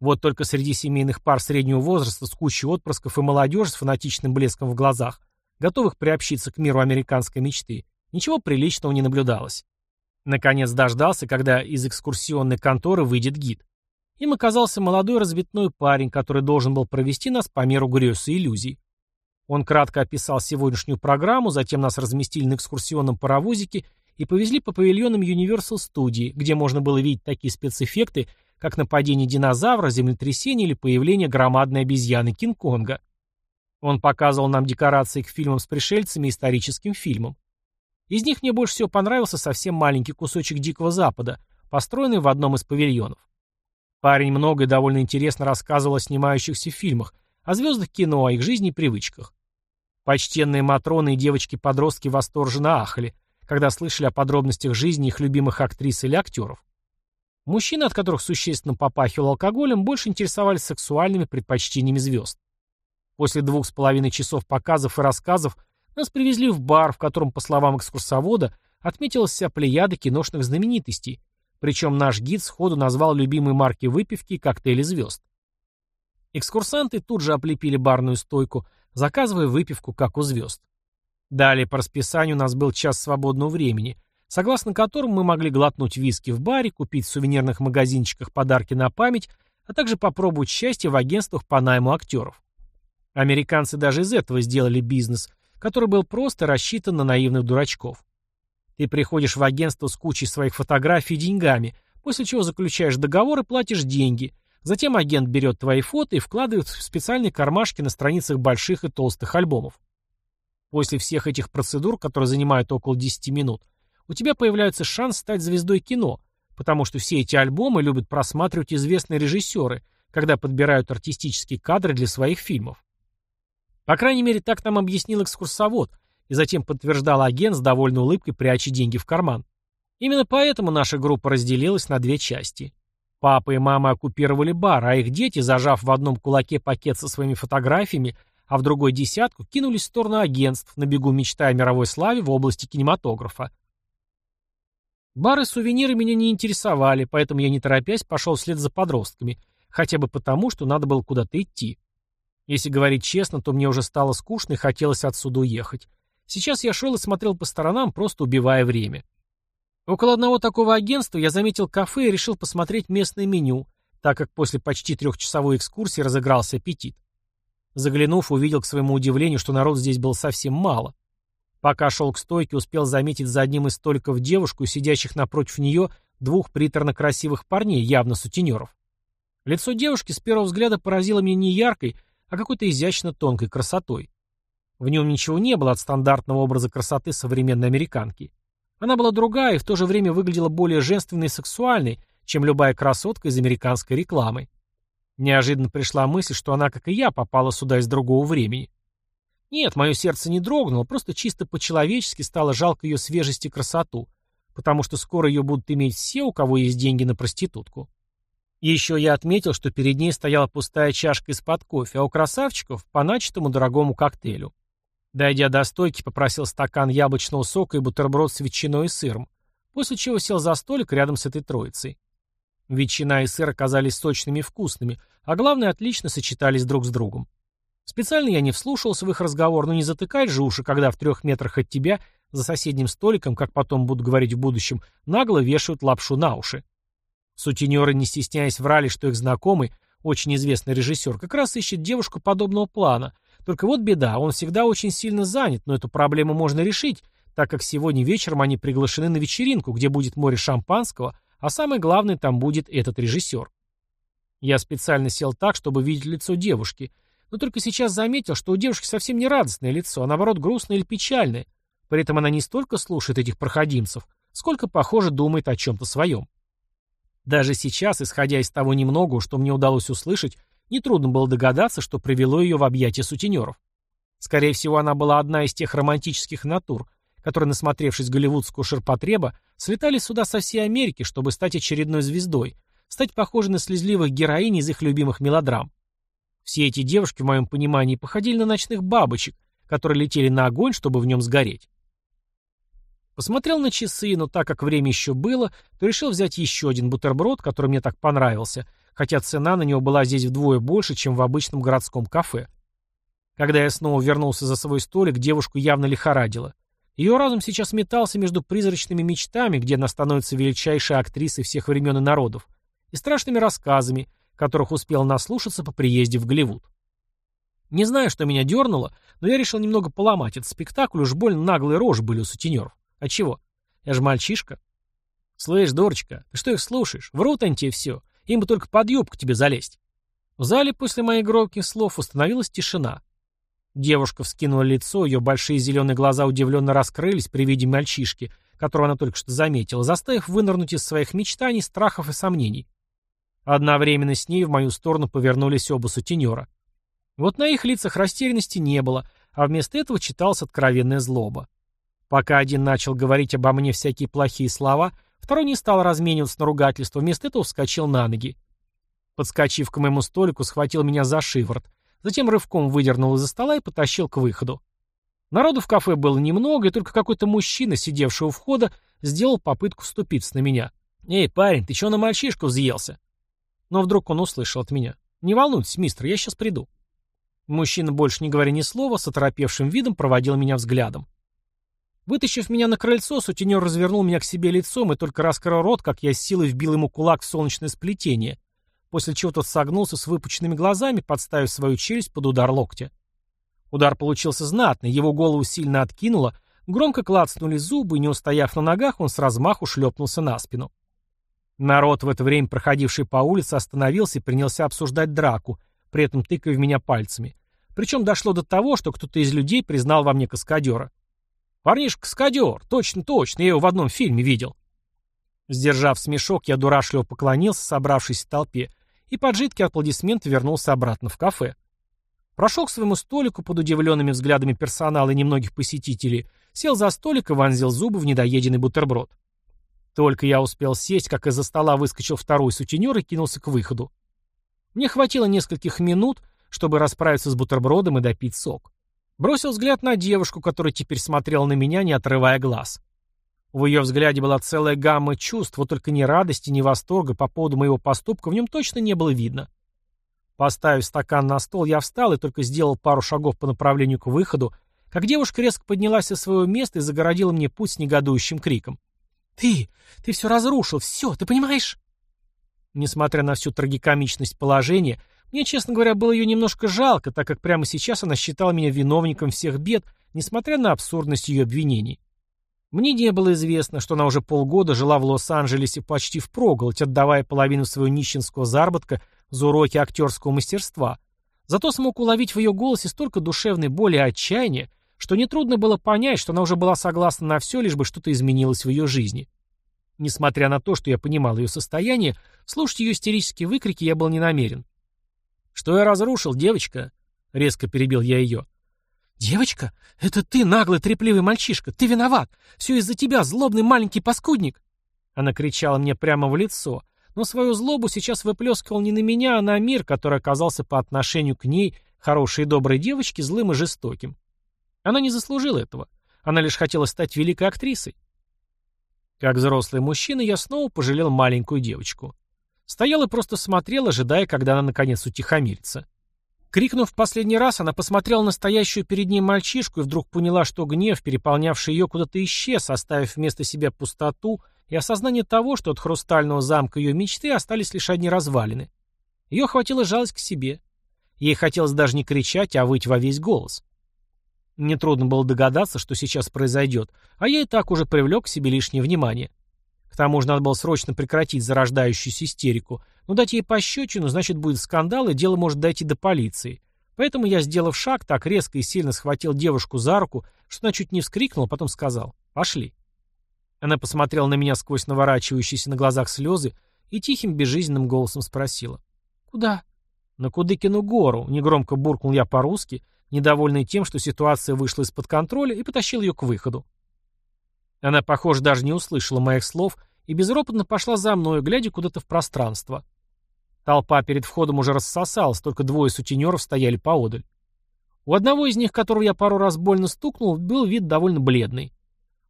Вот только среди семейных пар среднего возраста с кучей отпрысков и молодежи с фанатичным блеском в глазах, готовых приобщиться к миру американской мечты, ничего приличного не наблюдалось. Наконец дождался, когда из экскурсионной конторы выйдет гид. Им оказался молодой развитной парень, который должен был провести нас по меру грез и иллюзий. Он кратко описал сегодняшнюю программу, затем нас разместили на экскурсионном паровозике и повезли по павильонам Universal Studio, где можно было видеть такие спецэффекты, как нападение динозавра, землетрясение или появление громадной обезьяны Кинг-Конга. Он показывал нам декорации к фильмам с пришельцами и историческим фильмам. Из них мне больше всего понравился совсем маленький кусочек Дикого Запада, построенный в одном из павильонов. Парень много и довольно интересно рассказывал о снимающихся фильмах, о звездах кино, о их жизни и привычках. Почтенные матроны и девочки-подростки восторженно ахали, когда слышали о подробностях жизни их любимых актрис или актеров. Мужчины, от которых существенно попахивал алкоголем, больше интересовались сексуальными предпочтениями звезд. После двух с половиной часов показов и рассказов нас привезли в бар, в котором, по словам экскурсовода, отметилась вся плеяда киношных знаменитостей, причем наш гид сходу назвал любимые марки выпивки и коктейли звезд. Экскурсанты тут же облепили барную стойку, заказывая выпивку, как у звезд. Далее по расписанию у нас был час свободного времени, согласно которому мы могли глотнуть виски в баре, купить в сувенирных магазинчиках подарки на память, а также попробовать счастье в агентствах по найму актеров. Американцы даже из этого сделали бизнес, который был просто рассчитан на наивных дурачков. Ты приходишь в агентство с кучей своих фотографий и деньгами, после чего заключаешь договор и платишь деньги. Затем агент берет твои фото и вкладывает в специальные кармашки на страницах больших и толстых альбомов. После всех этих процедур, которые занимают около 10 минут, у тебя появляется шанс стать звездой кино, потому что все эти альбомы любят просматривать известные режиссеры, когда подбирают артистические кадры для своих фильмов. По крайней мере, так нам объяснил экскурсовод, и затем подтверждал агент с довольной улыбкой, пряча деньги в карман. Именно поэтому наша группа разделилась на две части. Папа и мама оккупировали бар, а их дети, зажав в одном кулаке пакет со своими фотографиями, а в другой десятку, кинулись в сторону агентств, на бегу мечтая о мировой славе в области кинематографа. Бары с сувениры меня не интересовали, поэтому я не торопясь пошел вслед за подростками, хотя бы потому, что надо было куда-то идти. Если говорить честно, то мне уже стало скучно и хотелось отсюда уехать. Сейчас я шел и смотрел по сторонам, просто убивая время. Около одного такого агентства я заметил кафе и решил посмотреть местное меню, так как после почти трехчасовой экскурсии разыгрался аппетит. Заглянув, увидел к своему удивлению, что народ здесь было совсем мало. Пока шел к стойке, успел заметить за одним из столиков девушку сидящих напротив нее двух приторно-красивых парней, явно сутенеров. Лицо девушки с первого взгляда поразило меня не яркой, а какой-то изящно тонкой красотой. В нем ничего не было от стандартного образа красоты современной американки. Она была другая и в то же время выглядела более женственной и сексуальной, чем любая красотка из американской рекламы. Неожиданно пришла мысль, что она, как и я, попала сюда из другого времени. Нет, мое сердце не дрогнуло, просто чисто по-человечески стало жалко ее свежесть и красоту, потому что скоро ее будут иметь все, у кого есть деньги на проститутку. Еще я отметил, что перед ней стояла пустая чашка из-под кофе, а у красавчиков — по начатому дорогому коктейлю. Дойдя до стойки, попросил стакан яблочного сока и бутерброд с ветчиной и сыром, после чего сел за столик рядом с этой троицей. Ветчина и сыр оказались сочными и вкусными, а главное, отлично сочетались друг с другом. Специально я не вслушался в их разговор, но не затыкать же уши, когда в трех метрах от тебя, за соседним столиком, как потом буду говорить в будущем, нагло вешают лапшу на уши. Сутенеры, не стесняясь, врали, что их знакомый, очень известный режиссер, как раз ищет девушку подобного плана, только вот беда, он всегда очень сильно занят, но эту проблему можно решить, так как сегодня вечером они приглашены на вечеринку, где будет море шампанского, а самое главное, там будет этот режиссер. Я специально сел так, чтобы видеть лицо девушки, но только сейчас заметил, что у девушки совсем не радостное лицо, а наоборот грустное или печальное. При этом она не столько слушает этих проходимцев, сколько, похоже, думает о чем-то своем. Даже сейчас, исходя из того немногого, что мне удалось услышать, Нетрудно было догадаться, что привело ее в объятия сутенеров. Скорее всего, она была одна из тех романтических натур, которые, насмотревшись голливудского ширпотреба, слетали сюда со всей Америки, чтобы стать очередной звездой, стать похожей на слезливых героинь из их любимых мелодрам. Все эти девушки, в моем понимании, походили на ночных бабочек, которые летели на огонь, чтобы в нем сгореть. Посмотрел на часы, но так как время еще было, то решил взять еще один бутерброд, который мне так понравился, хотя цена на него была здесь вдвое больше, чем в обычном городском кафе. Когда я снова вернулся за свой столик, девушку явно лихорадило. Ее разум сейчас метался между призрачными мечтами, где она становится величайшей актрисой всех времен и народов, и страшными рассказами, которых успел наслушаться по приезде в Голливуд. Не знаю, что меня дернуло, но я решил немного поломать этот спектакль, уж больно наглые рожи были у сутенеров. А чего? Я же мальчишка. Слышь, дурочка, ты что их слушаешь? Врут они тебе все. Им бы только под юбку тебе залезть. В зале после моих громких слов установилась тишина. Девушка вскинула лицо, ее большие зеленые глаза удивленно раскрылись при виде мальчишки, которого она только что заметила, заставив вынырнуть из своих мечтаний, страхов и сомнений. Одновременно с ней в мою сторону повернулись оба сутенера. Вот на их лицах растерянности не было, а вместо этого читалась откровенная злоба. Пока один начал говорить обо мне всякие плохие слова, Второй не стал размениваться на ругательство, вместо этого вскочил на ноги. Подскочив к моему столику, схватил меня за шиворот, затем рывком выдернул из-за стола и потащил к выходу. Народу в кафе было немного, и только какой-то мужчина, сидевший у входа, сделал попытку вступиться на меня. «Эй, парень, ты чего на мальчишку взъелся?» Но вдруг он услышал от меня. «Не волнуйтесь, мистер, я сейчас приду». Мужчина, больше не говоря ни слова, с оторопевшим видом проводил меня взглядом. Вытащив меня на крыльцо, сутенер развернул меня к себе лицом и только раскрыл рот, как я с силой вбил ему кулак в солнечное сплетение, после чего тот согнулся с выпученными глазами, подставив свою челюсть под удар локтя. Удар получился знатный, его голову сильно откинуло, громко клацнули зубы, и, не устояв на ногах, он с размаху шлепнулся на спину. Народ, в это время проходивший по улице, остановился и принялся обсуждать драку, при этом тыкая в меня пальцами. Причем дошло до того, что кто-то из людей признал во мне каскадера. «Парнишка-каскадер! Точно, точно! Я его в одном фильме видел!» Сдержав смешок, я дурашливо поклонился собравшейся толпе и под жидкие аплодисменты вернулся обратно в кафе. Прошел к своему столику под удивленными взглядами персонала и немногих посетителей, сел за столик и вонзил зубы в недоеденный бутерброд. Только я успел сесть, как из-за стола выскочил второй сутенер и кинулся к выходу. Мне хватило нескольких минут, чтобы расправиться с бутербродом и допить сок. Бросил взгляд на девушку, которая теперь смотрела на меня, не отрывая глаз. В ее взгляде была целая гамма чувств, вот только ни радости, ни восторга по поводу моего поступка в нем точно не было видно. Поставив стакан на стол, я встал и только сделал пару шагов по направлению к выходу, как девушка резко поднялась со своего места и загородила мне путь с негодующим криком. «Ты! Ты все разрушил! Все! Ты понимаешь?» Несмотря на всю трагикомичность положения, мне, честно говоря, было ее немножко жалко, так как прямо сейчас она считала меня виновником всех бед, несмотря на абсурдность ее обвинений. Мне не было известно, что она уже полгода жила в Лос-Анджелесе почти впроголодь, отдавая половину своего нищенского заработка за уроки актерского мастерства. Зато смог уловить в ее голосе столько душевной боли и отчаяния, что нетрудно было понять, что она уже была согласна на все, лишь бы что-то изменилось в ее жизни. Несмотря на то, что я понимал ее состояние, слушать ее истерические выкрики я был не намерен. «Что я разрушил, девочка?» — резко перебил я ее. «Девочка? Это ты, наглый трепливый мальчишка! Ты виноват! Все из-за тебя, злобный маленький паскудник!» Она кричала мне прямо в лицо, но свою злобу сейчас выплескивал не на меня, а на мир, который оказался по отношению к ней, хорошей и доброй девочке, злым и жестоким. Она не заслужила этого. Она лишь хотела стать великой актрисой. Как взрослый мужчина, я снова пожалел маленькую девочку. Стоял и просто смотрел, ожидая, когда она наконец утихомирится. Крикнув в последний раз, она посмотрела на стоящую перед ней мальчишку и вдруг поняла, что гнев, переполнявший ее, куда-то исчез, оставив вместо себя пустоту и осознание того, что от хрустального замка ее мечты остались лишь одни развалины. Ее охватила жалость к себе. Ей хотелось даже не кричать, а выть во весь голос. Нетрудно было догадаться, что сейчас произойдет, а я и так уже привлек к себе лишнее внимание. К тому же надо было срочно прекратить зарождающуюся истерику. Но дать ей пощечину, значит, будет скандал, и дело может дойти до полиции. Поэтому я, сделав шаг, так резко и сильно схватил девушку за руку, что она чуть не вскрикнула, потом сказал «Пошли». Она посмотрела на меня сквозь наворачивающиеся на глазах слезы и тихим безжизненным голосом спросила «Куда?» «На Кудыкину гору», — негромко буркнул я по-русски, недовольный тем, что ситуация вышла из-под контроля, и потащил ее к выходу. Она, похоже, даже не услышала моих слов и безропотно пошла за мной, глядя куда-то в пространство. Толпа перед входом уже рассосалась, только двое сутенеров стояли поодаль. У одного из них, которого я пару раз больно стукнул, был вид довольно бледный.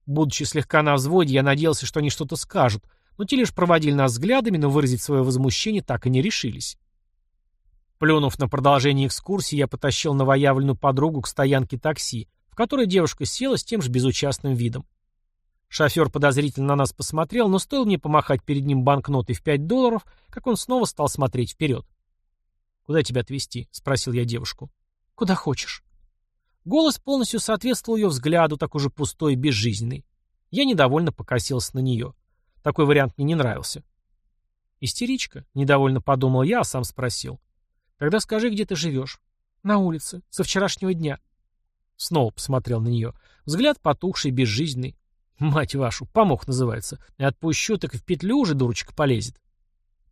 Будучи слегка на взводе, я надеялся, что они что-то скажут, но те лишь проводили нас взглядами, но выразить свое возмущение так и не решились. Плюнув на продолжение экскурсии, я потащил новоявленную подругу к стоянке такси, в которой девушка села с тем же безучастным видом. Шофер подозрительно на нас посмотрел, но стоило мне помахать перед ним банкнотой в 5 долларов, как он снова стал смотреть вперед. «Куда тебя отвезти?» — спросил я девушку. «Куда хочешь». Голос полностью соответствовал ее взгляду, так уже пустой и безжизненный. Я недовольно покосился на нее. Такой вариант мне не нравился. «Истеричка?» — недовольно подумал я, а сам спросил. «Тогда скажи, где ты живешь?» «На улице. Со вчерашнего дня». Снова посмотрел на нее. Взгляд потухший, безжизненный. Мать вашу, помог называется. И отпущу, так в петлю уже дурочка полезет.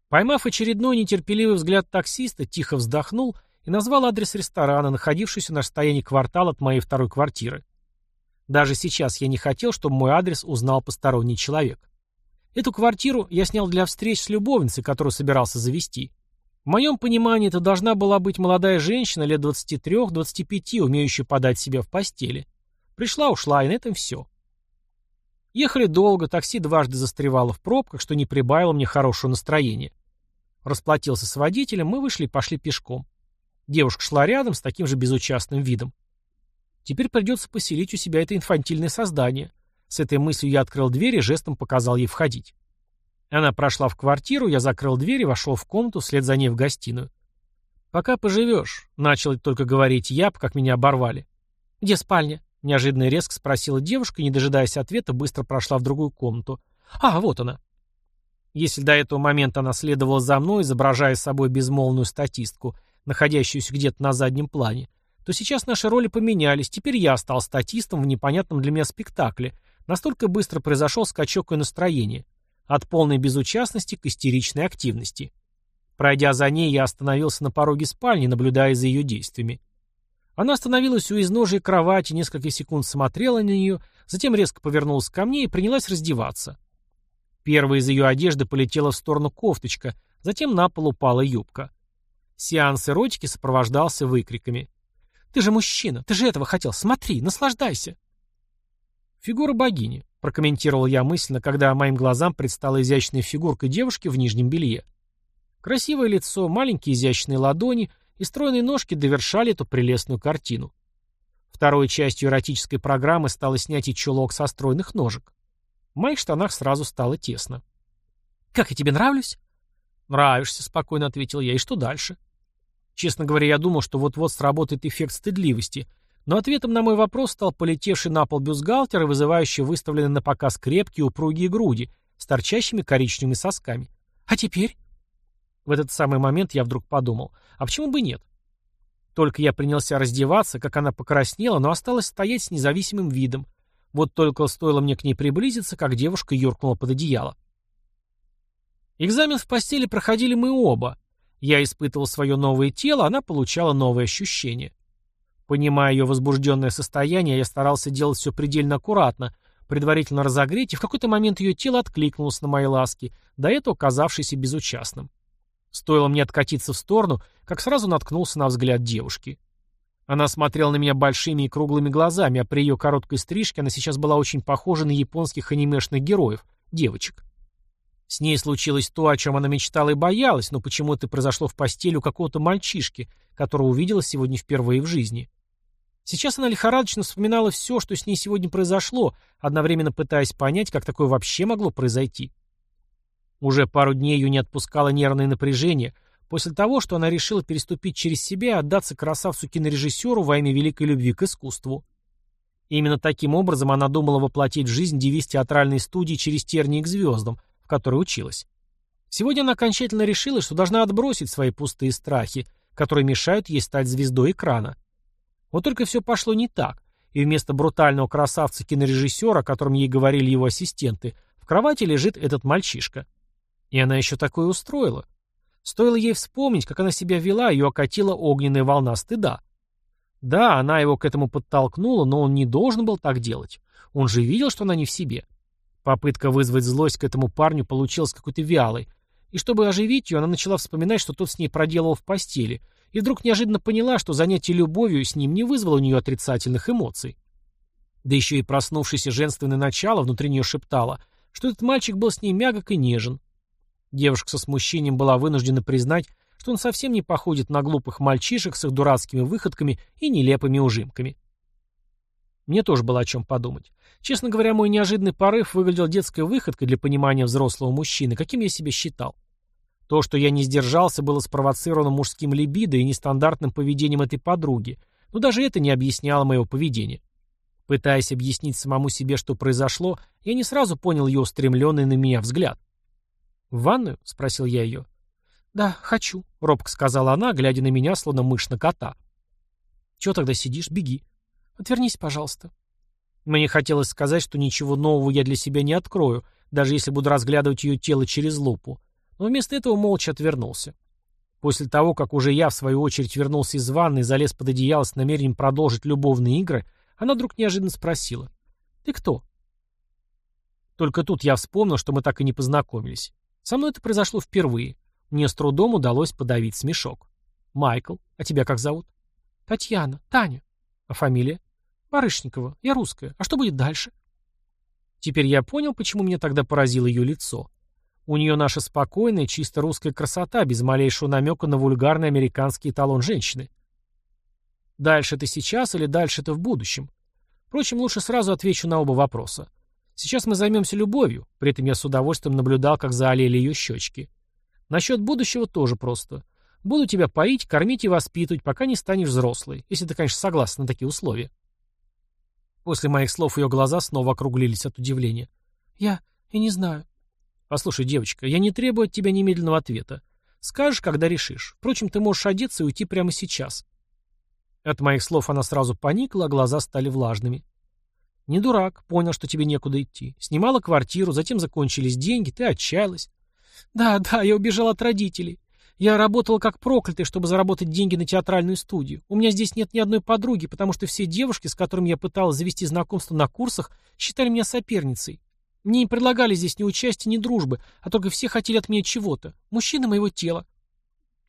Поймав очередной нетерпеливый взгляд таксиста, тихо вздохнул и назвал адрес ресторана, находившийся на расстоянии квартала от моей второй квартиры. Даже сейчас я не хотел, чтобы мой адрес узнал посторонний человек. Эту квартиру я снял для встреч с любовницей, которую собирался завести. В моем понимании это должна была быть молодая женщина лет 23-25, умеющая подать себя в постели. Пришла-ушла, и на этом все. Ехали долго, такси дважды застревало в пробках, что не прибавило мне хорошего настроения. Расплатился с водителем, мы вышли и пошли пешком. Девушка шла рядом с таким же безучастным видом. Теперь придется поселить у себя это инфантильное создание. С этой мыслью я открыл дверь и жестом показал ей входить. Она прошла в квартиру, я закрыл дверь и вошел в комнату, вслед за ней в гостиную. «Пока поживешь», — начал только говорить я, как меня оборвали. «Где спальня?» Неожиданно резко спросила девушка не дожидаясь ответа, быстро прошла в другую комнату. «А, вот она». Если до этого момента она следовала за мной, изображая собой безмолвную статистку, находящуюся где-то на заднем плане, то сейчас наши роли поменялись, теперь я стал статистом в непонятном для меня спектакле. Настолько быстро произошел скачок и настроение. От полной безучастности к истеричной активности. Пройдя за ней, я остановился на пороге спальни, наблюдая за ее действиями. Она остановилась у изножия кровати, несколько секунд смотрела на нее, затем резко повернулась ко мне и принялась раздеваться. Первая из ее одежды полетела в сторону кофточка, затем на пол упала юбка. Сеанс эротики сопровождался выкриками. «Ты же мужчина! Ты же этого хотел! Смотри, наслаждайся!» «Фигура богини», — прокомментировал я мысленно, когда моим глазам предстала изящная фигурка девушки в нижнем белье. Красивое лицо, маленькие изящные ладони и стройные ножки довершали эту прелестную картину. Второй частью эротической программы стало снятие чулок со стройных ножек. В моих штанах сразу стало тесно. «Как я тебе нравлюсь?» «Нравишься», — спокойно ответил я. «И что дальше?» Честно говоря, я думал, что вот-вот сработает эффект стыдливости, но ответом на мой вопрос стал полетевший на пол бюстгальтер и вызывающий выставленные на показ крепкие упругие груди с торчащими коричневыми сосками. «А теперь?» В этот самый момент я вдруг подумал, а почему бы нет? Только я принялся раздеваться, как она покраснела, но осталась стоять с независимым видом. Вот только стоило мне к ней приблизиться, как девушка юркнула под одеяло. Экзамен в постели проходили мы оба. Я испытывал свое новое тело, она получала новые ощущения. Понимая ее возбужденное состояние, я старался делать все предельно аккуратно, предварительно разогреть, и в какой-то момент ее тело откликнулось на мои ласки, до этого казавшееся безучастным. Стоило мне откатиться в сторону, как сразу наткнулся на взгляд девушки. Она смотрела на меня большими и круглыми глазами, а при ее короткой стрижке она сейчас была очень похожа на японских анимешных героев, девочек. С ней случилось то, о чем она мечтала и боялась, но почему-то произошло в постели у какого-то мальчишки, которого увидела сегодня впервые в жизни. Сейчас она лихорадочно вспоминала все, что с ней сегодня произошло, одновременно пытаясь понять, как такое вообще могло произойти. Уже пару дней ее не отпускало нервное напряжение, после того, что она решила переступить через себя и отдаться красавцу-кинорежиссеру во имя великой любви к искусству. именно таким образом она думала воплотить в жизнь девиз театральной студии через тернии к звездам, в которой училась. Сегодня она окончательно решила, что должна отбросить свои пустые страхи, которые мешают ей стать звездой экрана. Вот только все пошло не так, и вместо брутального красавца-кинорежиссера, о котором ей говорили его ассистенты, в кровати лежит этот мальчишка. И она еще такое устроила. Стоило ей вспомнить, как она себя вела, ее окатила огненная волна стыда. Да, она его к этому подтолкнула, но он не должен был так делать. Он же видел, что она не в себе. Попытка вызвать злость к этому парню получилась какой-то вялой, и чтобы оживить ее, она начала вспоминать, что тот с ней проделал в постели, и вдруг неожиданно поняла, что занятие любовью с ним не вызвало у нее отрицательных эмоций. Да еще и проснувшееся женственное начало внутри нее шептало, что этот мальчик был с ней мягок и нежен, Девушка со смущением была вынуждена признать, что он совсем не походит на глупых мальчишек с их дурацкими выходками и нелепыми ужимками. Мне тоже было о чем подумать. Честно говоря, мой неожиданный порыв выглядел детской выходкой для понимания взрослого мужчины, каким я себя считал. То, что я не сдержался, было спровоцировано мужским либидо и нестандартным поведением этой подруги, но даже это не объясняло моего поведения. Пытаясь объяснить самому себе, что произошло, я не сразу понял ее устремленный на меня взгляд. «В ванную?» — спросил я ее. «Да, хочу», — робко сказала она, глядя на меня, словно мышь на кота. «Чего тогда сидишь? Беги. Отвернись, пожалуйста». Мне хотелось сказать, что ничего нового я для себя не открою, даже если буду разглядывать ее тело через лупу. Но вместо этого молча отвернулся. После того, как уже я, в свою очередь, вернулся из ванны и залез под одеяло с намерением продолжить любовные игры, она вдруг неожиданно спросила. «Ты кто?» Только тут я вспомнил, что мы так и не познакомились. Со мной это произошло впервые. Мне с трудом удалось подавить смешок. «Майкл, а тебя как зовут?» «Татьяна, Таня». «А фамилия?» «Барышникова, я русская. А что будет дальше?» Теперь я понял, почему меня тогда поразило ее лицо. У нее наша спокойная, чисто русская красота, без малейшего намека на вульгарный американский эталон женщины. Дальше это сейчас или дальше это в будущем? Впрочем, лучше сразу отвечу на оба вопроса. Сейчас мы займемся любовью, при этом я с удовольствием наблюдал, как заолели ее щечки. Насчет будущего тоже просто. Буду тебя поить, кормить и воспитывать, пока не станешь взрослой, если ты, конечно, согласна на такие условия. После моих слов ее глаза снова округлились от удивления. Я... я не знаю. Послушай, девочка, я не требую от тебя немедленного ответа. Скажешь, когда решишь. Впрочем, ты можешь одеться и уйти прямо сейчас. От моих слов она сразу поникла, а глаза стали влажными. Не дурак, понял, что тебе некуда идти. Снимала квартиру, затем закончились деньги, ты отчаялась. Да, да, я убежал от родителей. Я работала как проклятый, чтобы заработать деньги на театральную студию. У меня здесь нет ни одной подруги, потому что все девушки, с которыми я пыталась завести знакомство на курсах, считали меня соперницей. Мне не предлагали здесь ни участия, ни дружбы, а только все хотели от меня чего-то. Мужчины моего тела.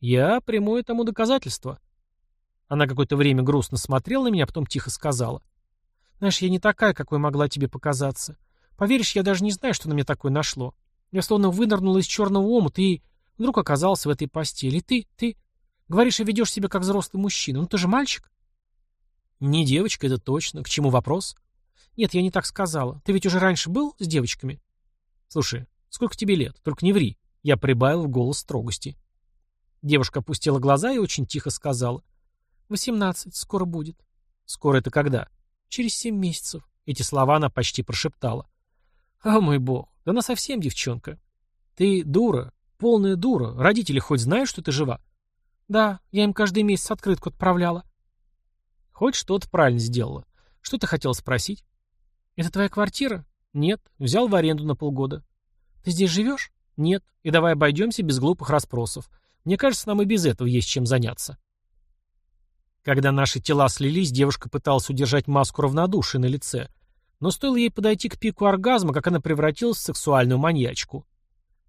Я прямое тому доказательство. Она какое-то время грустно смотрела на меня, а потом тихо сказала. Знаешь, я не такая, какой могла тебе показаться. Поверишь, я даже не знаю, что на меня такое нашло. Я словно вынырнула из черного омута и вдруг оказался в этой постели. И ты, ты... Говоришь, и ведешь себя как взрослый мужчина. Ну ты же мальчик. Не девочка, это точно. К чему вопрос? Нет, я не так сказала. Ты ведь уже раньше был с девочками? Слушай, сколько тебе лет? Только не ври. Я прибавил в голос строгости. Девушка опустила глаза и очень тихо сказала. «Восемнадцать. Скоро будет». «Скоро это когда?» «Через семь месяцев». Эти слова она почти прошептала. «О, мой бог, да она совсем девчонка. Ты дура, полная дура. Родители хоть знают, что ты жива?» «Да, я им каждый месяц открытку отправляла». «Хоть что-то правильно сделала. Что ты хотела спросить?» «Это твоя квартира?» «Нет. Взял в аренду на полгода». «Ты здесь живешь?» «Нет. И давай обойдемся без глупых расспросов. Мне кажется, нам и без этого есть чем заняться». Когда наши тела слились, девушка пыталась удержать маску равнодушия на лице, но стоило ей подойти к пику оргазма, как она превратилась в сексуальную маньячку.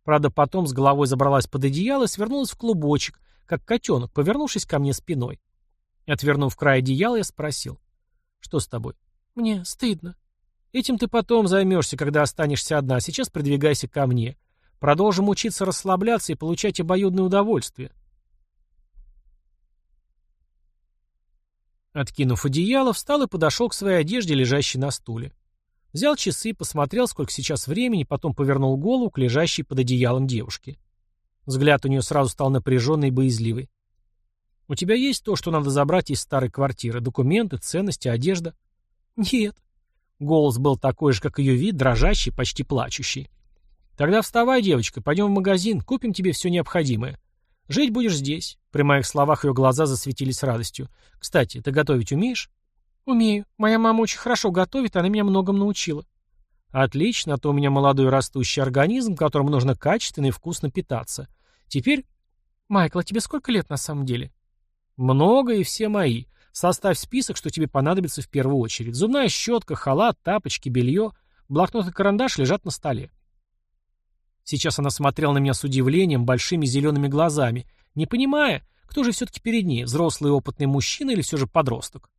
Правда, потом с головой забралась под одеяло и свернулась в клубочек, как котенок, повернувшись ко мне спиной. Отвернув край одеяла, я спросил. «Что с тобой?» «Мне стыдно». «Этим ты потом займешься, когда останешься одна. Сейчас придвигайся ко мне. Продолжим учиться расслабляться и получать обоюдное удовольствие». Откинув одеяло, встал и подошел к своей одежде, лежащей на стуле. Взял часы, посмотрел, сколько сейчас времени, потом повернул голову к лежащей под одеялом девушке. Взгляд у нее сразу стал напряженный и боязливый. «У тебя есть то, что надо забрать из старой квартиры? Документы, ценности, одежда?» «Нет». Голос был такой же, как ее вид, дрожащий, почти плачущий. «Тогда вставай, девочка, пойдем в магазин, купим тебе все необходимое. Жить будешь здесь. При моих словах ее глаза засветились радостью. Кстати, ты готовить умеешь? Умею. Моя мама очень хорошо готовит, она меня многому научила. Отлично, а то у меня молодой растущий организм, которому нужно качественно и вкусно питаться. Теперь... Майкл, а тебе сколько лет на самом деле? Много и все мои. Составь список, что тебе понадобится в первую очередь. Зубная щетка, халат, тапочки, белье. Блокнот и карандаш лежат на столе. Сейчас она смотрела на меня с удивлением, большими зелеными глазами, не понимая, кто же все-таки перед ней, взрослый опытный мужчина или все же подросток.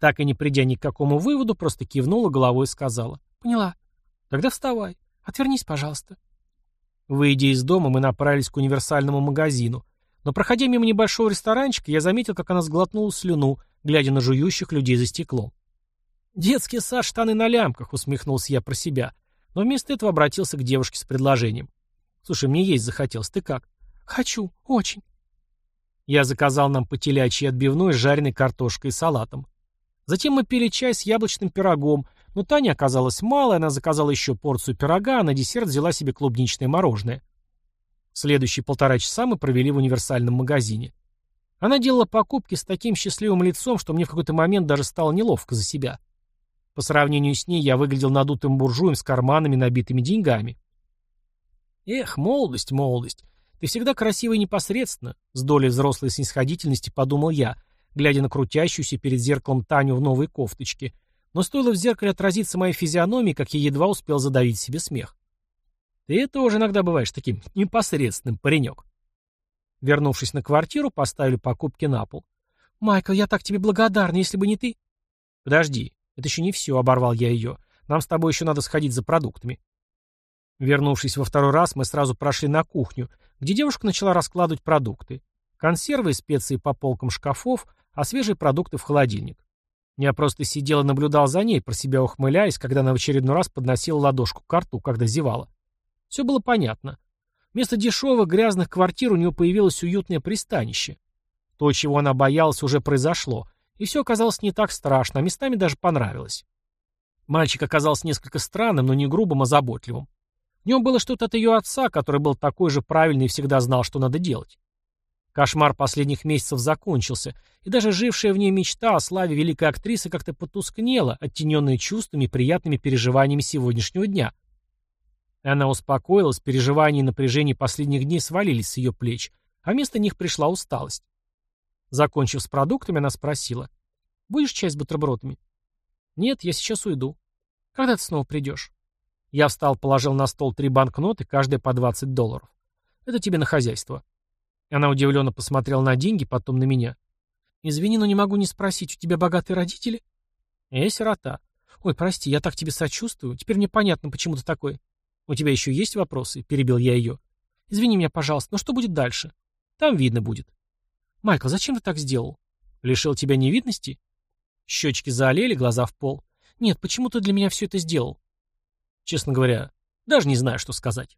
Так и не придя ни к какому выводу, просто кивнула головой и сказала. «Поняла. Тогда вставай. Отвернись, пожалуйста». Выйдя из дома, мы направились к универсальному магазину. Но проходя мимо небольшого ресторанчика, я заметил, как она сглотнула слюну, глядя на жующих людей за стеклом. «Детский сад, штаны на лямках», — усмехнулся я про себя но вместо этого обратился к девушке с предложением. «Слушай, мне есть захотелось. Ты как?» «Хочу. Очень». Я заказал нам по телячьей отбивной с жареной картошкой и салатом. Затем мы пили чай с яблочным пирогом, но Таня оказалась мало, она заказала еще порцию пирога, а на десерт взяла себе клубничное мороженое. Следующие полтора часа мы провели в универсальном магазине. Она делала покупки с таким счастливым лицом, что мне в какой-то момент даже стало неловко за себя. По сравнению с ней я выглядел надутым буржуем с карманами, набитыми деньгами. Эх, молодость, молодость. Ты всегда красивый непосредственно, с долей взрослой снисходительности подумал я, глядя на крутящуюся перед зеркалом Таню в новой кофточке. Но стоило в зеркале отразиться моей физиономии, как я едва успел задавить себе смех. Ты тоже иногда бываешь таким непосредственным, паренек. Вернувшись на квартиру, поставили покупки на пол. «Майкл, я так тебе благодарна, если бы не ты...» «Подожди, «Это еще не все», — оборвал я ее. «Нам с тобой еще надо сходить за продуктами». Вернувшись во второй раз, мы сразу прошли на кухню, где девушка начала раскладывать продукты. Консервы и специи по полкам шкафов, а свежие продукты в холодильник. Я просто сидел и наблюдал за ней, про себя ухмыляясь, когда она в очередной раз подносила ладошку к рту, когда зевала. Все было понятно. Вместо дешевых грязных квартир у нее появилось уютное пристанище. То, чего она боялась, уже произошло, и все оказалось не так страшно, а местами даже понравилось. Мальчик оказался несколько странным, но не грубым, а заботливым. В нем было что-то от ее отца, который был такой же правильный и всегда знал, что надо делать. Кошмар последних месяцев закончился, и даже жившая в ней мечта о славе великой актрисы как-то потускнела, оттененная чувствами и приятными переживаниями сегодняшнего дня. И она успокоилась, переживания и напряжение последних дней свалились с ее плеч, а вместо них пришла усталость. Закончив с продуктами, она спросила. «Будешь чай с бутербродами?» «Нет, я сейчас уйду». «Когда ты снова придешь?» Я встал, положил на стол три банкноты, каждая по 20 долларов. Это тебе на хозяйство. Она удивленно посмотрела на деньги, потом на меня. Извини, но не могу не спросить, у тебя богатые родители? Я сирота. Ой, прости, я так тебе сочувствую. Теперь мне понятно, почему ты такой. У тебя еще есть вопросы? Перебил я ее. Извини меня, пожалуйста, но что будет дальше? Там видно будет. Майкл, зачем ты так сделал? Лишил тебя невидности? Щечки заолели, глаза в пол. Нет, почему ты для меня все это сделал? Честно говоря, даже не знаю, что сказать.